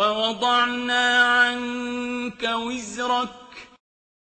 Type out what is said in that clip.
وَوَضَعْنَا عَنكَ وِزْرَكَ